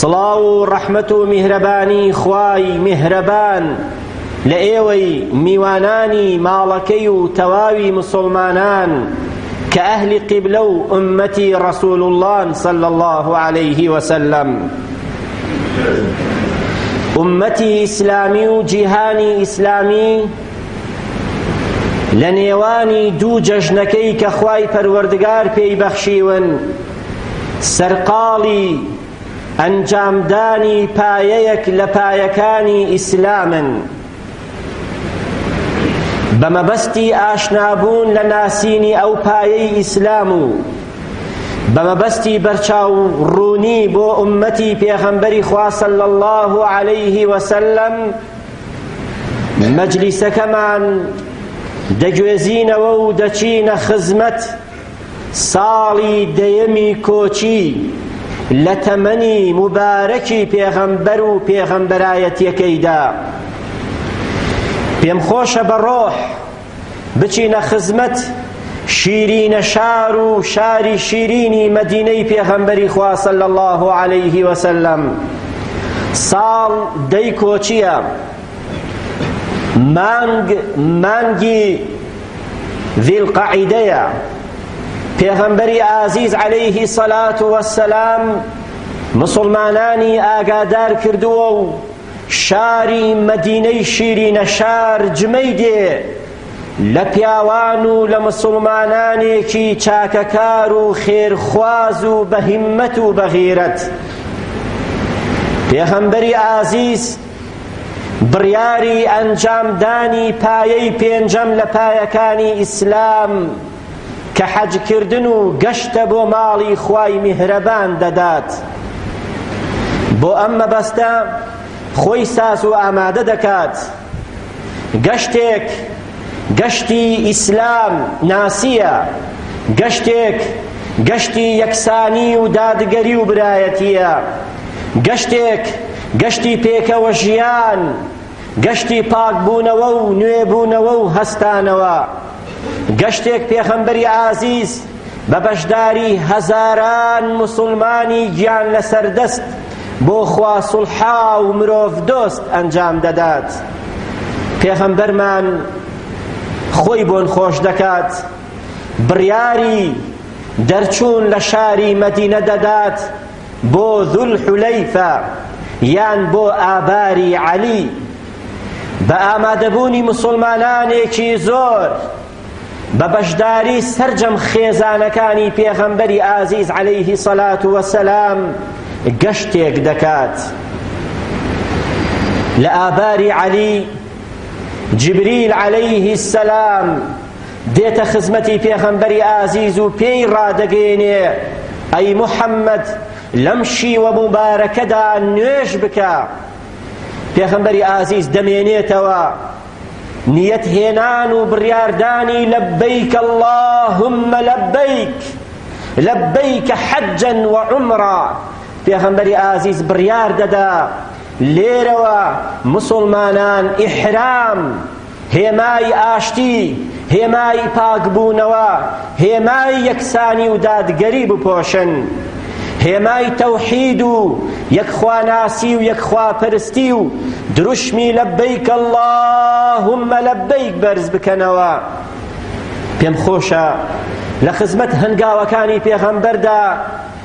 سڵاو و ڕەحمەت و میهرەبانی خوای میهرەبان لە ئێوەی میوانانی ماڵەکەی و تەواوی مسڵمانان کە ئەهلی قیبلە و ئوممەتی ڕەسول اللەن صلی الله علیه وسلم ئوممەتی ئیسلامی و جیهانی ئیسلامی لە نێوانی دوو جەژنەکەی کە خوای پەروەردگار پێی بەخشیون سەرقاڵی ئەنجامدانی پایەیەک لە پایەکانی ئیسلامن بە مەبەستی ئاشنابوون لە ناسینی ئەو پایەی ئیسلام و بە مەبەستی بەرچاو ڕوونی بۆ ئومەتی پێغەمبەری خوا صلی الله علیه وسلم مەجلیسەکەمان دەگوێزینەوە و دەچینە خزمەت ساڵی دەیەمی کۆچی لە تەمەنی موبارەکی پێغەمبەر و پێغەمبەرایەتیەکەیدا پێم خۆشە بە ڕۆح بچینە خزمەت شیرینە شار و شاری شیرینی مەدینەی پێغەمبەری خوا صلی الله علیه وسلم ساڵ دەی کۆچیە مانگ مانگی ذیلقەعیدەیە پێغەمبەری ئازیز عەلەیهی سەلات وەسەلام مسلمانانی ئاگادار کردووە و شاری مەدینەی شیرینە شار جمەی دێ لە پیاوان و لە مسلمانانێکی چاکەکار و خێرخواز و بەهیمەت و بەغیرەت پێغەمبەری ئازیز بڕیاری ئەنجام دانی پایەی پێنجەم لە پایەکانی ئیسلام کە حەجکردن و گەشتە بۆ ماڵی خوای میهرەبان دەدات بۆ ئەم مەبەستە خۆی ساز و ئامادە دەکات گەشتێک گەشتی ئیسلام ناسیە گەشتێک گەشتی یەکسانی و دادگەری و برایەتیە گەشتێک، گەشتی پێکەوە ژیان، گەشتی پاکبوونەوە و نوێبوونەوە و هەستانەوە، گەشتێک پێخەمبەری ئازیز بە بەشداری هەزاران موسڵمانی گیان لەسەر دەست بۆ خوا سوڵحا و مرۆڤ دۆست ئەنجام دەدات پێخەمبەرمان خۆی بۆن خۆش دەکات بڕیاری دەرچوون لە شاری مەدینە دەدات بۆ ذوالحلیفە یان بۆ ئاباری عەلی بە ئامادەبوونی مسوڵمانانێکی زۆر بە بەشداری سەرجەم خێزانەکانی پێغەمبەری ئازیز عەلەیه سەلات وەسەلام گەشتێک دەکات لە ئاباری عەلی جبریل عەلەیه سەلام دێتە خزمەتی پێغەمبەری ئازیز و پێی ڕادەگەیەنێ ئەی محەممەد لەم شیوە موبارەکەدا نوێژ بکە پێغەمبەری ئازیز دەمێنێتەوە نیەت هێنان و بڕیاردانی لەبەیک اللهم لەبەیک لەبەیک حەجا وعمرا پێغەمبەری ئازیز بڕیار دەدا لێرەوە مسلمانان ئیحرام هێمای ئاشتی، هێمای پاکبوونەوە، هێمای یەکسانی و دادگەری بپۆشن. هێمای تەوحید و یەکخواناسی و یەکخواپەرستی و دروشمی لەبەیک اللهم لەبەیک بەرز بکەنەوە. پێمخۆشە لە خزمەت هەنگاوەکانی پێغەمبەردا،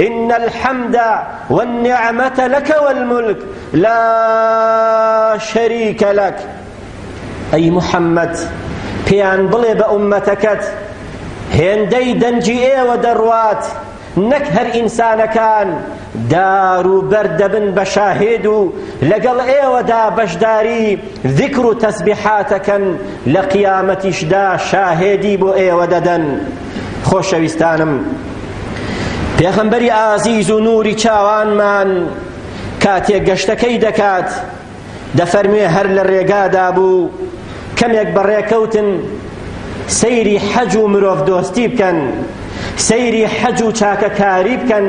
ان الحمد والنعمة لك والملك لا شريك لك ئەی محەممەد پێیان بڵێ بە ئومەتەکەت هێندەی دەنگی ئێوە دەڕوات نەک هەر ئینسانەکان دار و بەردەبن بە شاهێد و لەگەڵ ئێوەدا بەشداری ذکر و تەسبیحاتەکەن لە قیامەتیشدا شاهێدی بۆ ئێوە دەدەن خۆشەویستانم پێغەمبەری ئازیز و نوری چاوانمان کاتێک گەشتەکەی دەکات دەفەرموێ هەر لە ڕێگادا بوو کەمێک بەڕێکەوتن سەیری حەج و مرۆڤ دۆستی بکەن سەیری حەج و چاکەکاری بکەن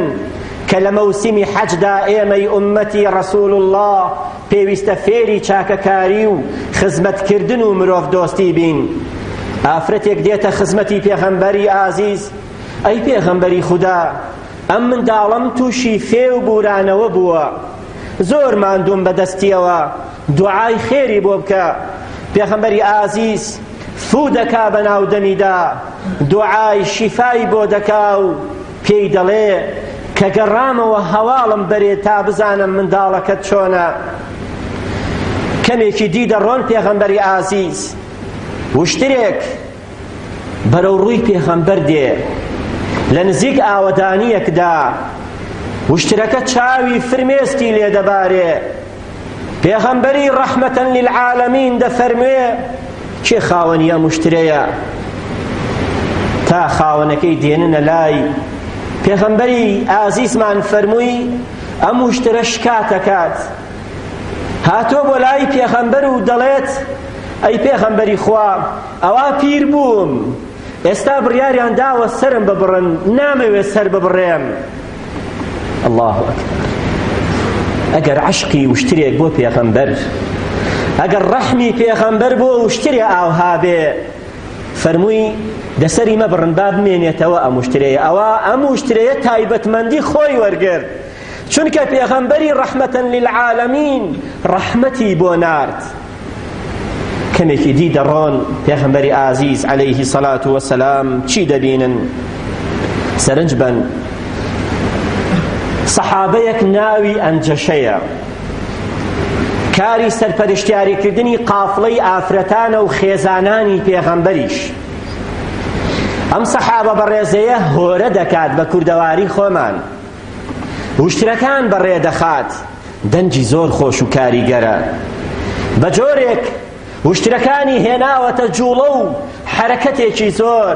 کە لە مەوسیمی حەجدا ئێمەی ئومەتی ڕەسول الله پێویستە فێری چاکەکاری و خزمەتکردن و مرۆڤدۆستی بین ئافرەتێک دێتە خزمەتی پێغەمبەری ئازیز ئەی پێغەمبەری خودا ئەم منداڵم تووشی فێ و بورانەوە بووە زۆر ماندوم بەدەستیەوە دوعای خێری بۆ بکە پێغەمبەری ئازیز فوو دەکا بە ناو دەمیدا دوعای شیفای بۆ دەکا و پێی دەڵێ کە گەڕامەوە هەواڵم بەرێ تا بزانم منداڵەکەت چۆنە کەمێکی دی دەڕۆن پێغەمبەری ئازیز وشترێک بەرەو ڕووی پێغەمبەر دێ لە نزیک ئاوەدانیەکدا وشترەکە چاوی فرمێسکی لێدەبارێ پێغەمبەری ڕەحمەتەن للعالمین دەفەرموێ کێ خاوەنی ئەم وشترەیە تا خاوەنەکەی دێننە لای پێغەمبەری ئازیزمان فەرمووی ئەم وشترە شکاتەکات هاتۆ بۆ لای پێغەمبەر و دەڵێت ئەی پێغەمبەری خوا ئەوا پیر بووم ئێستا بڕیاریان داوە سەرم ببڕن نامەوێ سەر ببڕێم الله اکبر ئەگەر عشقی وشترێک بۆ پێغەمبەر ئەگەر ڕەحمی پێغەمبەر بۆ وشترێ ئاوها بێ فەرمووی دەسەری مەبڕن با بمێنێتەوە ئەم وشترەیە ئەوە ئەم وشترەیە تایبەتمەندی خۆی وەرگرت چونکە پێغەمبەری ڕەحمەتەن للعالمین ڕەحمەتی بۆ نارد کەمێکی دی دەڕۆن پێغەمبەری ئازیز عەلەیه سەلات وەسەلام چی دەبینن سەرنج بن سەحابەیەک ناوی ئەنجەشەیە کاری سەرپەرشتیاریکردنی قافڵەی ئافرەتانە و خێزانانی پێغەمبەریش ئەم سەحابە بەڕێزەیە هۆرە دەکات بە کوردەواری خۆمان وشترەکان بەڕێ دەخات دەنگی زۆر خۆش و کاریگەرە بە جۆرێک وشترەکانی هێناوەتە جوڵە و حرەکەتێکی زۆر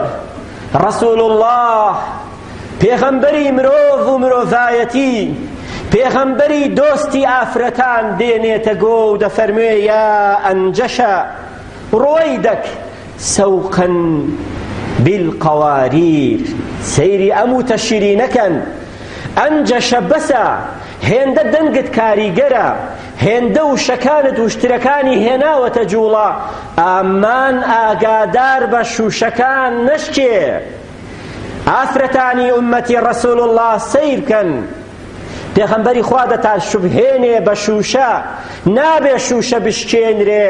رسول الله پێغەمبەری مرۆڤ و مرۆڤایەتی پێغەمبەری دۆستی ئافرەتان دێنێتە گۆ و دەفەرموێ یا ئەنجەشە ڕوەیدەک سوقا بالقواریر سەیری ئەم وتە شیرینە کەن ئەم جەشە بەسە هێندە دەنگت کاریگەرە هێندە و شەکانت وشترەکانی هێناوەتە جوڵە ئامان ئاگادار بە شوشەکان نەشکێ ئافرەتانی ئومەتی ڕسول الله سیر کەن پێخەمبەری خوا دەتا شوبهێنێ بە شوشە نابێ شوشە بشکێنرێ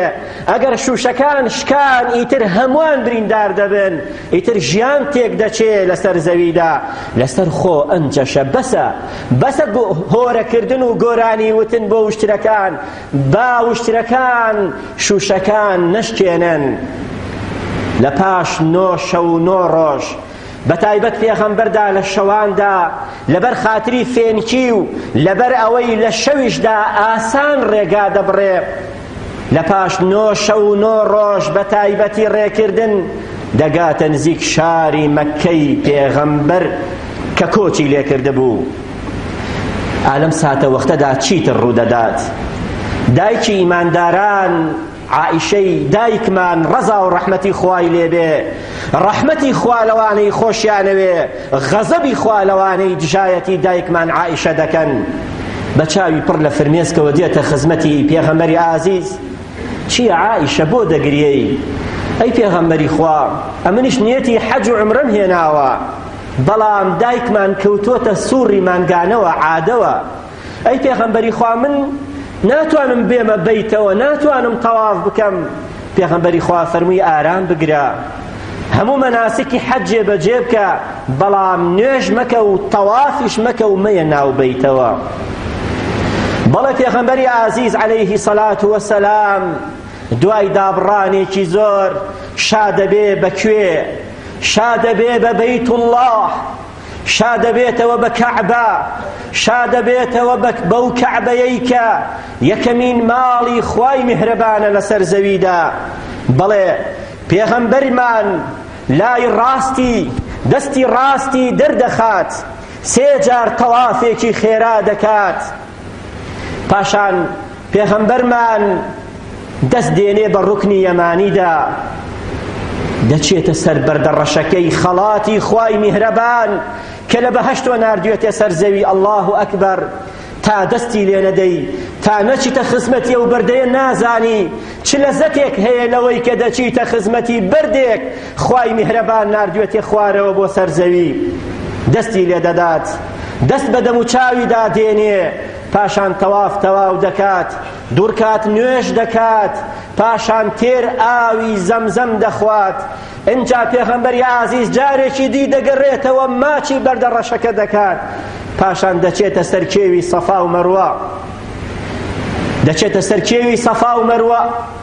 ئەگەر شوشەکان شکان ئیتر هەمووان بریندار دەبن ئیتر ژیان تێک دەچێ لەسەر زەویدا لەسەر خۆ ئەنجەشە بەسە بەسە هۆرەکردن و گۆرانی وتن بۆ وشترەکان با وشترەکان شوشەکان نەشکێنن لە پاش نۆ شەو و نۆ ڕۆژ بەتایبەت پێغەمبەردا لە شەواندا لەبەر خاتری فێنکی و لەبەر ئەوەی لە شەویشدا ئاسان ڕێگا دەبڕێ لە پاش نۆ شەو و نۆ ڕۆژ بە تایبەتی ڕێکردن دەگاتە نزیک شاری مەکەی پێغەمبەر کە کۆچی لێکرد بوو ئالەم ساتە وەختەدا چیتر ڕوودەدات دایکی ئیمانداران عائیشەی دایکمان ڕەزا و ڕەحمەتی خوای لێبێ ڕەحمەتی خوا لەوانەی خۆشیانەوێ غەزەبی خوا لەوانەی دژایەتی دایکمان عائیشە دەکەن بە چاوی پڕ لە فرمێسکەوە دێتە خزمەتی پێغەمبەری ئازیز چییە عائیشە بۆ دەگریەی ئەی پێغەمبەری خوا ئەمنیش نیەتی حەج و عمرەم هێناوە بەڵام دایکمان کەوتووەتە سوڕی مانگانەوە عادەوە ئەی پێغەمبەری خوا من ناتوانم بێمە بەیتەوە ناتوانم تەواف بکەم پێغەمبەری خوا فەرمووی ئارام بگرە هەموو مەناسکی حەج جێبەجێ بکە بەڵام نوێژ مەکە و تەوافیش مەکە و مەیە ناو بەیتەوە بەڵێ پێغەمبەری ئازیز عەلەیهی سەلات وەسەلام دوای دابڕانێکی زۆر شادەبێ بە کوێ شادەبێ بە بەیت الله شادەبێتەوە بە کەعبە شادەبێتەوە بەو کەعبەیەی کە یەکەمین ماڵی خوای میهرەبانە لەسەر زەویدا بەڵێ پێغەمبەرمان لای ڕاستی دەستی ڕاستی دەردەخات سێ جار تەوافێکی خێرا دەکات پاشان پێغەمبەرمان دەست دێنێ بە ڕوکنی یەمانیدا دەچێتە سەر بەردە ڕەشەکەی خەڵاتی خوای میهرەبان کە لە بەهەشتۆ ناردوێتێ سەر زەوی ئەڵڵاه و ئەکبەر تا دەستی لێ نەدەی تا نەچیتە خزمەتی ئەو بەردەیە نازانی چ لەزەتێک هەیە لەوەی کە دەچیتە خزمەتی بەردێک خوای میهرەبان ناردوێتێ خوارەوە بۆ سەر زەوی دەستی لێ دەدات دەست بە دەموچاویدا دێنێ پاشان تەواف تەواو دەکات دوورکات نوێژ دەکات پاشان تێر ئاوی زەمزەم دەخوات ئینجا پێغەمبەری ئازیز جارێکی دی دەگەڕێتەوە ماچی بەردە ڕەشەکە دەکات پاشان دەچێتە سەر کێوی سەفا و مەروە دەچێتە سەر کێوی سەفا و مەروە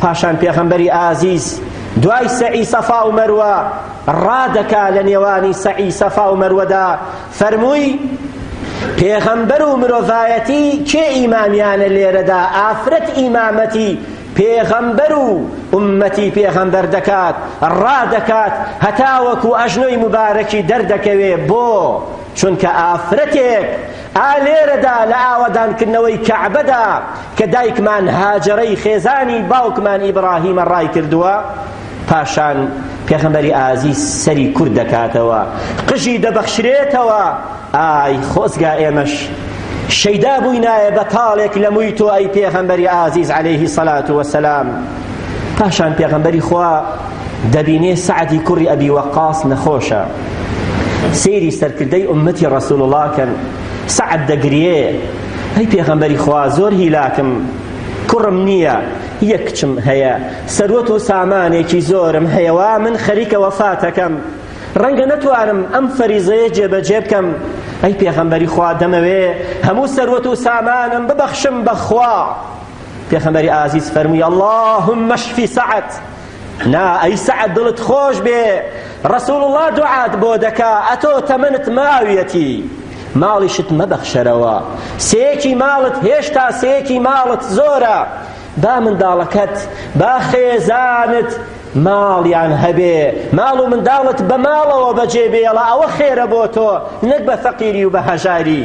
پاشان پێغەمبەری ئازیز دوای سەعی سەفا و مەروە ڕادەکا لە نێوانی سەعی سەفا و مەروەدا فەرمووی پێغەمبەر و مرۆڤایەتی کێ ئیمامیانە لێرەدا ئافرەت ئیمامەتی پێغەمبەر و ئومەتی پێغەمبەر دەکات ڕادەکات هەتاوەکو ئەژنۆی مبارەکی دەردەکەوێ بۆ چونکە ئافرەتێک ئا لێرەدا لە ئاوەدانکردنەوەی کەعبەدا کە دایکمان هاجرەی خێزانی باوکمان ئیبراهیمە ڕای کردووە پاشان پێغەمبەری ئازیز سەری کورد دەکاتەوە قژی دەبەخشرێتەوە ئای خۆزگا ئێمەش شەیدا بووینایە بە تاڵێک لە مووی تۆ ئەی پێغەمبەری ئازیز عەلەیهی سەلات وەسەلام پاشان پێغەمبەری خوا دەبینێ سەعدی کوڕی ئەبی وەقاس نەخۆشە سەیری سەرکردەی ئومەتی ڕسول الله کەن سەعد دەگرێ هەی پێغەمبەری خوا زۆر هیلاکم کوڕم نییە یەک کچم هەیە سەروەت و سامانێکی زۆرم هەیەوا من خەریکە وەفاتەکەم ڕەنگە نەتوانم ئەم فەریزەیە جێبەجێ بکەم ئەی پێغەمبەری خوا دەمەوێ هەموو سەروەت و سامانم ببەخشم بەخوا پێغەمبەری ئازیز فەرمووی اللهم اشفی سعد نا ئەی سەعد دڵت خۆش بێ ڕەسوڵ الله دوعات بۆ دەکا ئەتۆ تەمەنت ماویەتی ماڵیشت مەبەخشەرەوە سێکی ماڵت هێشتا سێکی ماڵت زۆرە با منداڵەکەت با خێزانت ماڵیان هەبێ ماڵ و منداڵت بە ماڵەوە بەجێ بێڵە ئەوە خێرە بۆ تۆ نەک بە فەقیری و بە هەژاری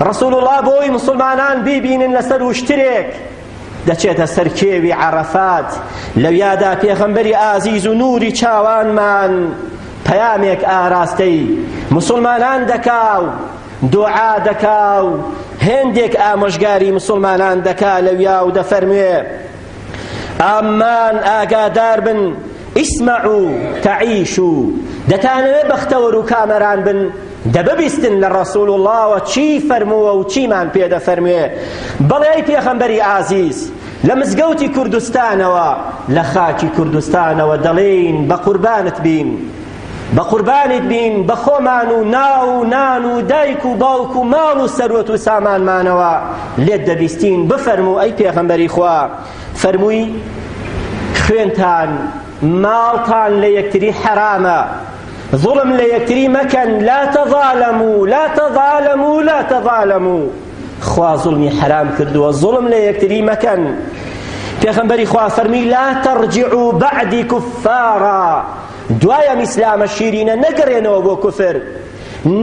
ڕەسوڵ اللە بۆی مسوڵمانان بیبینن لەسەر وشترێک دەچێتە سەر کێوی عەرەفات لەویادا پێغەمبەری ئازیز و نوری چاوانمان پەیامێک ئاراستەی مسلمانان دەکا و دوعا دەکا و هێندێک ئامۆژگاری مسلمانان دەکا لەویا و دەفەرموێ ئامان ئاگادار بن ئیسمەعو تەعیشو دەتانەوێ بەختەوەر و کامەران بن دە ببیستن لە ڕەسوڵ وڵاوە چی فەرمووە و چیمان پێ دەفەرموێ بەڵێ ئەی پێخەمبەری ئازیز لە مزگەوتی کوردستانەوە لە خاکی کوردستانەوە دەڵێین بە قوربانت بین بەقوربانت بین بەخۆمان و ناو و نان و دایک و باوک و ماڵ و سەروەت و سامانمانەوە لێت دەبیستین بفەرموو ئەی پێغەمبەری خوا فەرمووی خوێنتان ماڵتان لە یەکتری حەرامە ظلم لە یەکتری مەکەن لا تەظالەمو لا تەظالەمو لا تەظالەمو خوا ظلمی حەرام کردووە ظلم لە یەکتری مەکەن پێغەمبەری خوا فەرمی لا ترجعوا بعدی کفارا دوای ئەم ئیسلامە شیرینە نەگەڕێنەوە بۆ کوفر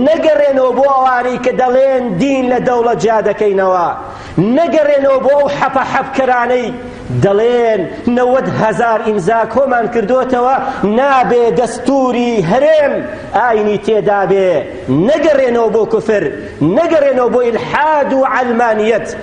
نەگەڕێنەوە بۆ ئەوانەی کە دەڵێن دین لە دەوڵەت جیا دەکەینەوە نەگەڕێنەوە بۆ ئەو حەپە حەپکەرانەی دەڵێن نەوەد هەزار ئیمزا کۆمان کردوتەوە نابێ دەستوری هەرێم ئاینی تێدابێ نەگەڕێنەوە بۆ کوفر نەگەڕێنەوە بۆ ئیلحاد و عەلمانیەت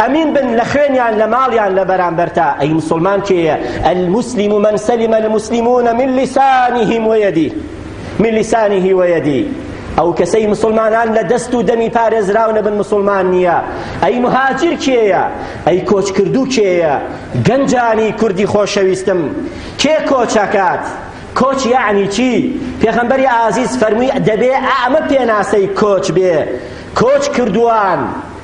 ئەمین بن لە خوێنیان لە ماڵیان لە بەرامبەرتا ئەی مسلمان کێیە المسلم من سلم المسلمون من لسانهم ويدي من لسانه ويدي ئەو کەسەی مسلمانان لە دەست و دەمی پارێزراو نەبن مسلمان نییە ئەی مهاجر کێیە ئەی کۆچ کردو کێیە گەنجانی کوردی خۆشەویستم کێ کۆچەکات کۆچ یعنی چی پێغەمبەری ئازیز فەرمووی دەبێ ئەمە پێناسەی کۆچ بێ کۆچ کردووان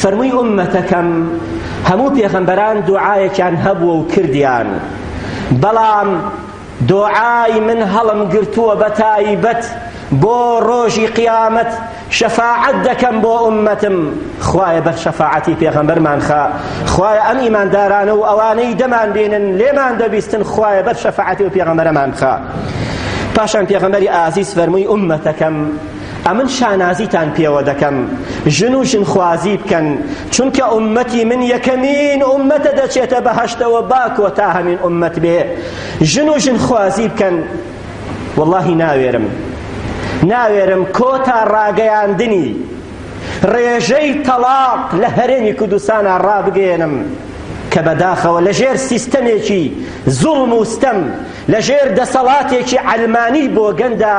فەرمووی ئوممەتەکەم هەموو پێغەمبەران دوعایەکیان هەبووە و کردیان بەڵام دوعای من هەڵم گرتووە بە تایبەت بۆ ڕۆژی قیامەت شەفاعەت دەکەم بۆ ئومەتم خوایە بەر شەفاعەتی پێغەمبەرمان خە خوایە ئەم ئیماندارانە و ئەوانەی دەمان بینن لێمان دەبیستن خوایە بەر شەفاعەتی و پێغەمبەرەمان خە پاشان پێغەمبەری ئازیز فەرمووی ئومەتەکەم ئەمن شانازیتان پێوە دەکەم ژن و ژنخوازی بکەن چونکە ئومەتی من یەکەمین ئومەتە دەچێتە بەهەشتەوە با کۆتا هەمین ئومەت بێ ژن و ژنخوازی بکەن واللهی ناوێرم ناوێرم کۆتا ڕاگەیاندنی ڕێژەی تەڵاق لە هەرێمی کوردستانە ڕابگەێنم کە بەداخەوە لەژێر سیستەمێکی زوڵم و ستەم لەژێر دەسەڵاتێکی عەلمانی بۆگەندا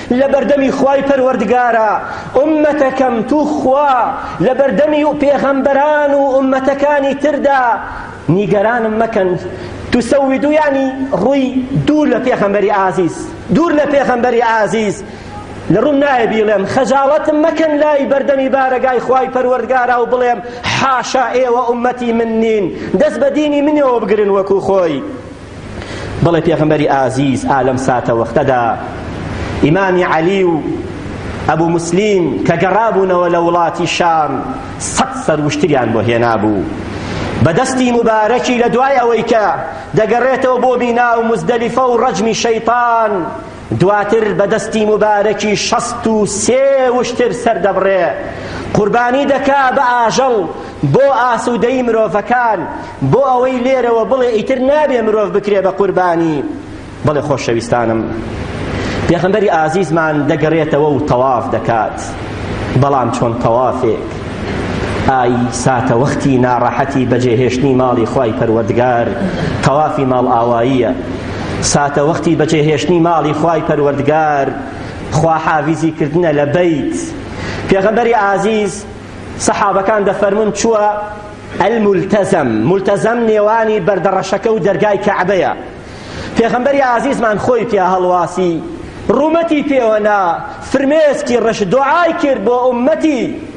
لەبەردەمی خوای پەروەردگارا ئوممەتەکەم توخوا لەبەردەمی و پێغەمبەران و ئوممەتەکانی تردا نیگەرانم مەکەن تسودو یعنی ڕووی دوور لە پێغەمبەری ئازیز دوور لە پێغەمبەری ئازیز لە ڕوم نایە بیڵێم خەجاڵەتم مەکەن لای بەردەمی بارەگای خوای پەروەردگارا و بڵێم حاشا ئێوە ئومەتی من نین دەست بە دینی منەوە بگرن وەکو خۆی بڵێ پێغەمبەری ئازیز ئا لەم ساتە وەختەدا ئیمامی عەلی و ئەبوو مسلیم کە گەڕابوونەوە لە وڵاتی شام سەد سەروشتریان بۆ هێنابوو بەدەستی مبارەکی لە دوای ئەوەی کە دەگەڕێتەوە بۆ بینا و مزدەلیفە و ڕەجمی شەیتان دواتر بە دەستی موبارەکی شەست و سێ وشتر سەردەبڕێ قوربانی دەکا بە ئاژەڵ بۆ ئاسوودەی مرۆڤەکان بۆ ئەوەی لێرەوە بڵێ ئیتر نابێ مرۆڤ بکرێ بە قوربانی بەڵێ خۆشەویستانم پێخەمبەری ئازیزمان دەگەڕێتەوە و تەواف دەکات بەڵام چۆن تەوافێک ئای ساتە وەختی ناڕەحەتی بەجێهێشتنی ماڵی خوای پەروەردگار تەوافی ماڵ ئاواییە ساتەوەختی بەجێهێشتنی ماڵی خوای پەروەردگار خواحافیزی کردنە لە بیت پێغەمبەری ئازیز سەحابەکان دەفەرمون چووە الملتزم ملتزم نێوانی بەردەڕەشەکە و دەرگای کەعبەیە پێغەمبەری ئازیزمان خۆی پیا هەڵواسی ڕوومەتی پێوەنا فرمێسکی ڕەش دوعای کرد بۆ ئومەتی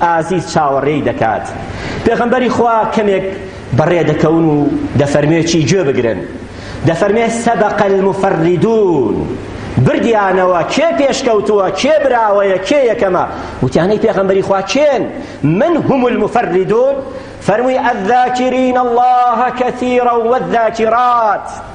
ئازیز چاوەڕێی دەکات پێغەمبەری خوا کەمێک بەڕێ دەکەون و دەفەرمێ چی گوێ بگرن دەفەرمێ سەبق المفردون بردیانەوە کێ پێشکەوتووە کێ براوەیە کێ یەکەمە وتیانەی پێغەمبەری خوا کێن من هم المفردون فەرمووی الذاکرین الله کثیرا والذاکرات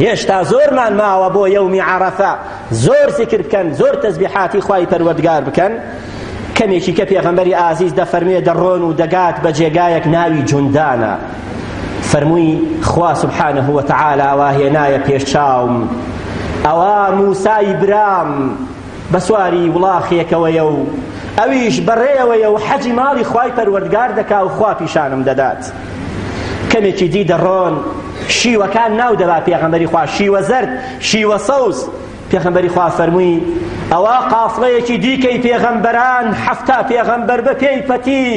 هێشتا زۆرمان ماوە بۆ یەومی عەرەفە زۆر زیکر بکەن زۆر تەزبیحاتی خوای پەروەردگار بکەن کەمێکی کە پێغەمبەری ئازیز دەفەرمێ دەڕۆن و دەگات بە جێگایەک ناوی جوندانە فەرمووی خوا سبحانه وتعالی واهێنایە پێش چاوم ئەوە موسای برام بە سواری وڵاخێکەوەیە و ئەویش بەڕێیەوەیە و حەجی ماڵی خوای پەروەردگار دەکا و خوا پیشانم دەدات کەمێکی دی دەڕۆن شیوەکان ناو دەبا پێغەمبەری خوا شیوە زەرد شیوە سەوز پێغەمبەری خوا فەرمووی ئەوە قافڵەیەکی دیکەی پێغەمبەران حەفتا پێغەمبەر بە پێی پەتی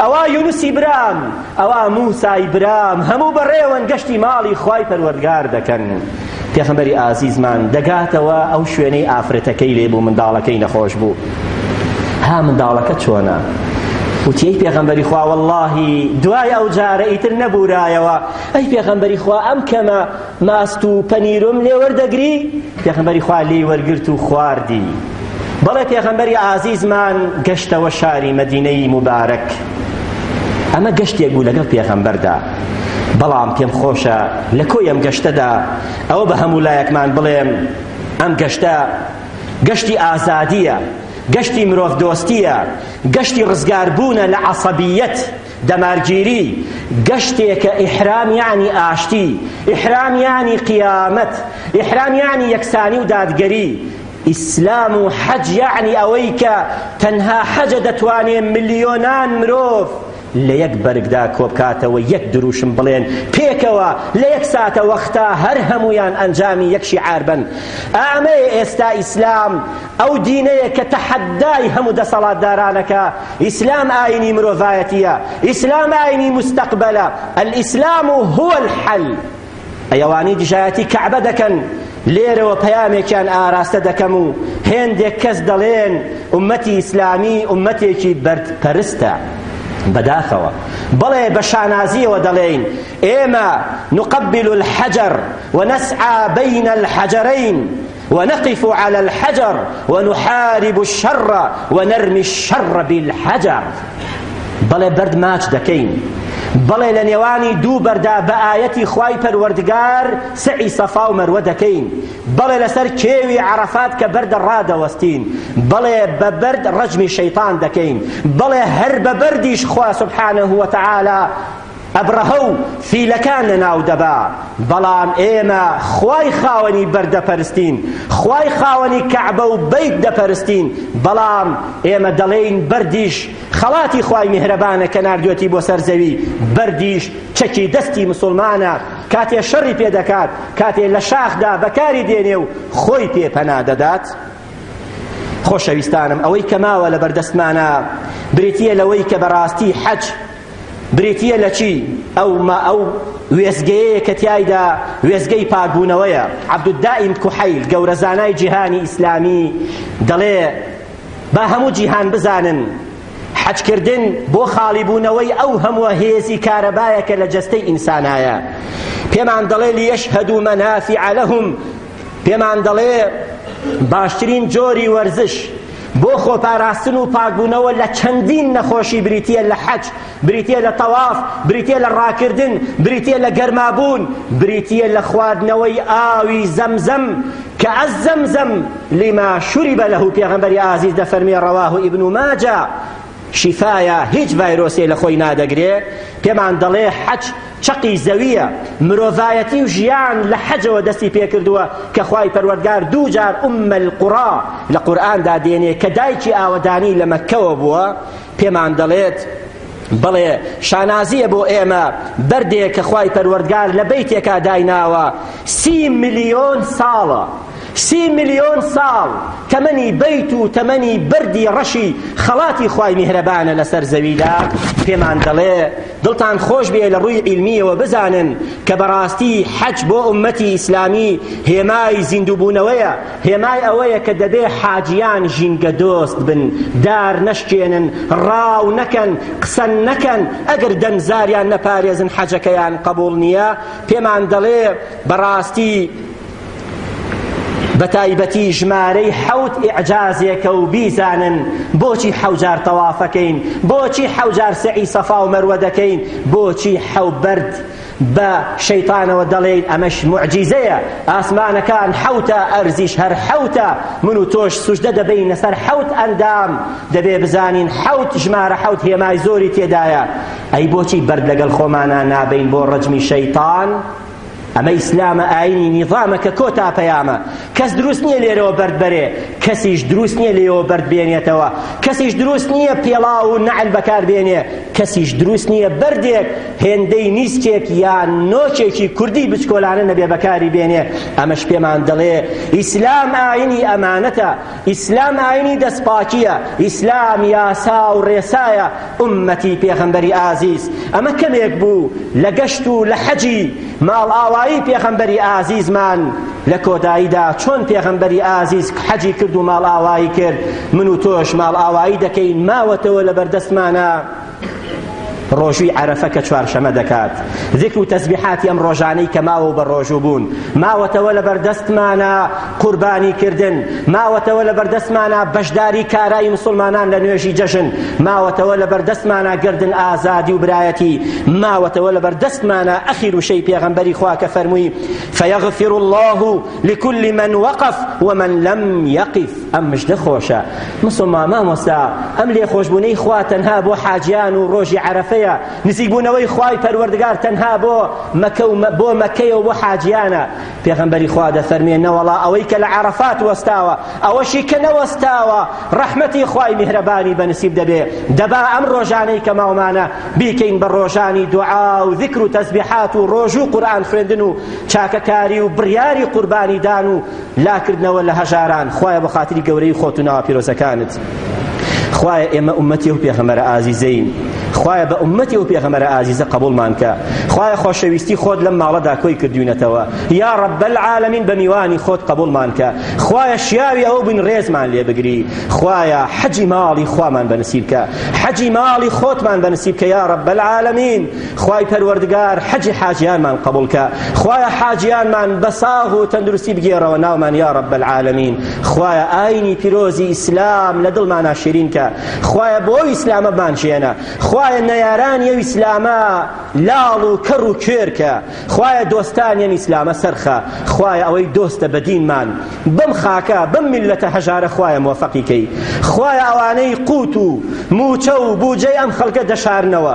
ئەوە یونسی برام ئەوا موسای برام هەموو بەڕێوەن گەشتی ماڵی خوای پەروەردگار دەکەن پێخەمبەری ئازیزمان دەگاتەوە ئەو شوێنەی ئافرەتەکەی لێ بوو منداڵەکەی نەخۆش بوو ها منداڵەکە چۆنە وتیەی پێغەمبەری خوا واللهی دوای ئەو جارە ئیتر نەبورایەوە ئەی پێغەمبەری خوا ئەم کەمە ماست و پەنیرم لێ وەردەگری پێغەمبەری خوا لێی وەرگرت و خواردی بەڵێ پێغەمبەری ئازیزمان گەشتەوە شاری مەدینەی موبارەک ئەمە گەشتێک بوو لەگەڵ پێغەمبەردا بەڵام پێم خۆشە لە کۆی ئەم گەشتەدا ئەوە بە هەموو لایەکمان بڵێم ئەم گەشتە گەشتی ئازادیە گەشتی مرۆڤ دۆستیە گەشتی ڕزگاربوونە لە عەسەبیەت دەمارگیری گەشتێکە ئیحرام یەعنی ئاشتی ئیحرام یەعنی قیامەت ئیحرام یەعنی یەکسانی و دادگەری ئیسلام و حەج یەعنی ئەوەی کە تەنها حەجە دەتوانێ ملیۆنان مرۆڤ لە یەک بەرگدا کۆبکاتەوە یەک دروشم بڵێن پێکەوە لە یەک ساتە وەختا هەر هەموویان ئەنجامی یەک شیعار بن ئامەیە ئێستا ئیسلام ئەو دینەیە کە تەحەدای هەموو دەسەڵاتدارانەکە، ئیسلام ئاینی مرۆڤایەتیە، ئیسلام ئاینی مستەقبەلە، الاسلام هو الحل. ئەوانەی دژایەتی کەعبە دەکەن لێرەوە پەیامێکیان ئاراستە دەکەم و هێندێک کەس دەڵێن ئومەتی ئیسلامی ئومەتێکی بەرد پەرستە بەداخەوە بەڵێ بە شانازیەوە دەڵێین ئێمە نقبل الحجر ونسعى بين الحجرين ونقف علی الحجر ونحارب الشر ونرمی الشر بالحجر بەڵێ بەرد ماچ دەکەین بەڵێ لە نێوانی دوو بەردا بە ئایەتی خوای پەروەردگار سعی سەفا و مەروە دەکەین بەڵێ لەسەر کێوی عەرەفات کە بەردە ڕادەوەستین بەڵێ بە بەرد ڕەجمی شەیطان دەکەین بەڵێ هەر بە بەردیش خوا سبحانه وتعالی ئەبڕەهە و فیلەکان لەناو دەبا، بەڵام ئێمە خوای خاوەنی بەرد دەپەرستین، خوای خاوەنی کەعبە و بەیت دەپەرستین، بەڵام ئێمە دەڵێین بەردیش خەڵاتی خوای میهرەبانە کە ناردووەتی بۆ سەر زەوی، بەردیش چەکی دەستی موسڵمانە کاتێ شەڕی پێ دەکات، کاتێ لە شاخدا بەکاری دێنێ و خۆی پێ پەنا دەدات. خۆشەویستانم ئەوەی کە ماوە لەبەردەستمانا بریتییە لەوەی کە بەڕاستی حەج، بریتییە لە چی؟ ئەو ما ئەو وێستگەیەیە کە تیایدا وێستگەی پاکبوونەوەیە. عەبدولدائیم کوحەیل گەورە زانای جیهانی ئیسلامی دەڵێ، با هەموو جیهان بزانن حەجکردن بۆ خاڵیبوونەوەی ئەو هەمووە هێزی کارەبایە کە لە جەستەی ئینسانایە. پێمان دەڵێ، لیشهدوا منافع لهم، پێمان دەڵێ باشترین جۆری وەرزش بۆ خۆپاراستن و پاکبوونەوە لە چەندین نەخۆشی بریتیە لە حەج بریتیە لە تەواف بریتیە لە ڕاکردن بریتیە لە گەرمابوون بریتیە لە خواردنەوەی ئاوی زەمزەم کە ئەز زەمزەم لما شرب له پێغەمبەری ئازیز دەفەرمێ ڕەواه ابن ماجە شیفایە هیچ ڤایرۆسێ لە خۆی نادەگرێ پێمان دەڵێ حەج چەقی زەویە مرۆڤایەتی و ژیان لە حەجەوە دەستی پێکردووە کە خوای پەروەردگار دوو جار ئومە القڕا لە قورئاندا دێنێ کە دایکی ئاوەدانی لە مەککەوە بووە پێمان دەڵێت بەڵێ شانازیە بۆ ئێمە بەردێک کە خوای پەروەردگار لە بەیتێکا دایناوە سی ملیۆن ساڵە سی ملیۆن ساڵ تەمەنی بەیت و تەمەنی بەردی ڕەشی خەڵاتی خوای میهرەبانە لەسەر زەویدا پێمان دەڵێ دڵتان خۆش بێ لە ڕووی عیلمیەوە بزانن کە بەڕاستی حەج بۆ ئومەتی ئیسلامی هێمای زیندووبوونەوەیە هێمای ئەوەیە کە دەبێ حاجیان ژینگە دۆست بن دار نەشکێنن ڕاو نەکەن قسە نەکەن ئەگەر دەمزاریان نەپارێزن حەجەکەیان قبوڵ نییە پێمان دەڵێ بەڕاستی بەتایبەتی ژمارەی حەوت ئیعجازێکە و بیزانن بۆچی حەوجار تەوافەکەین بۆچی حەوجار سەعی سەفا و مەروە دەکەین بۆچی حەوبەرد بە شەیتانەوە دەڵێین ئەمەش معجیزەیە ئاسمانەکان حەوتە ئەرزیش هەر حەوتە من و تۆش سوژدە دەبینە سەر حەوت ئەندام دەبێ بزانین حەوت ژمارە حەوت هێمای زۆری تێدایە ئەی بۆچی بەرد لەگەڵ خۆمانە نابین بۆ ڕەجمی شەیتان ئەمە ئیسلامە ئاینی نیظامە کە کۆتا پەیامە کەس دروست نییە لێرەوە بەرد بەرێ کەسیش دروست نییە لێەوە بەرد بێنێتەوە کەسیش دروست نییە پێڵا و نەعل بەکار بێنێ کەسیش دروست نییە بەردێک هێندەی نیسکێک یان نۆچێکی کوردی بچکۆلانە نەبێ بەکاری بێنێ ئەمەش پێمان دەڵێ ئیسلام ئاینی ئەمانەتە ئیسلام ئاینی دەستپاکیە ئیسلام یاسا و ڕێسایە ئوممەتی پێغەمبەری ئازیز ئەمە کەمێک بوو لە گەشت و لە حەجی ماڵئاوایی پێغەمبەری ئازیزمان لە کۆداییدا چۆن پێغەمبەری ئازیز حەجی کرد و ماڵئاوایی کرد من و تۆش ماڵئاوایی دەکەین ماوەتەوە لە بەردەستمانە ڕۆژووی عەرەفە کە چوارشەمە دەکات ذکر و تەسبیحاتی ئەم ڕۆژانەی کە ماوە و بە ڕۆژوو بوون ماوەتەوە لە بەردەستمانە قوربانی کردن ماوەتەوە لە بەردەستمانە بەشداری کارایی مسلمانان لە نوێژی جەژن ماوەتەوە لە بەردەستمانە گردن ئازادی و برایەتی ماوەتەوە لە بەردەستمانە ئەخیر وشەی پێغەمبەری خوا کە فەرمووی فیغفر الله لکل من وقف ومن لم یقف ئەم مژدە خۆشە مسڵمان مامۆستا ئەم لێخۆشبوونەی خوا تەنها بۆ حاجیان و ڕۆژی عەرەفەیە نزیکبوونەوەی خوای پەروەردگار تەنها بۆ مەکە و بۆ مەکەیە و بۆ حاجیانە پێغەمبەری خوا دەفەرمێ نەوەڵا ئەوەی کە لە عەرەفات وەستاوە ئەوەشی کە نەوەستاوە ڕەحمەتی خوای میهرەبانی بەنسیب دەبێ دەبا ئەم ڕۆژانەی کە ماومانە بیکەین بە ڕۆژانی دوعا و ذکر و تەسبیحات و ڕۆژ و قورئان خوێندن و چاکەکاری و بڕیاری قوربانی دان و لاکردنەوە لە هەژاران خوایە بە خاتری گەورەی خۆت و ناوە پیرۆزەکانت خوایە ئێمە ئومەتی و پێغەمەرە ئازیزەین خوایە بە ئومەتی و پێغەمەرە ئازیزە قبولمان کە خوایە خۆشەویستی خۆت لەم ماڵەدا کۆی کردوینەتەوە یا رب العالمین بە میوانی خۆت قبولمان کە خوایە شیاوی ئەو بن ڕێزمان لێ بگری خوایە حەجی ماڵی خوامان بەنسیب کە حەجی ماڵی خۆتمان بەنسیب کە یا رب العالمین خوای پەروەردگار حەجی حاجیانمان قبول کە خوایە حاجیانمان بە ساغ و تەندروستی بگێڕەوە ناومان یا رب العالمین خوایە ئاینی پیرۆزی ئیسلام لە دڵمانا شیرین کە خوایە بۆ ئیسلامە بانشێنە خوایە نەیاران یەو ئیسلامە لاڵ و کەڕ و کوێر کە خوایە دۆستان یەن ئیسلامە سەرخە خوایە ئەوەی دۆستە بە دینمان بەم خاکە بەم میلەتە هەژارە خوایە مۆفەقی کەی خوایە ئەوانەی قوت و موچە و بوجەی ئەم خەڵکە دەشارنەوە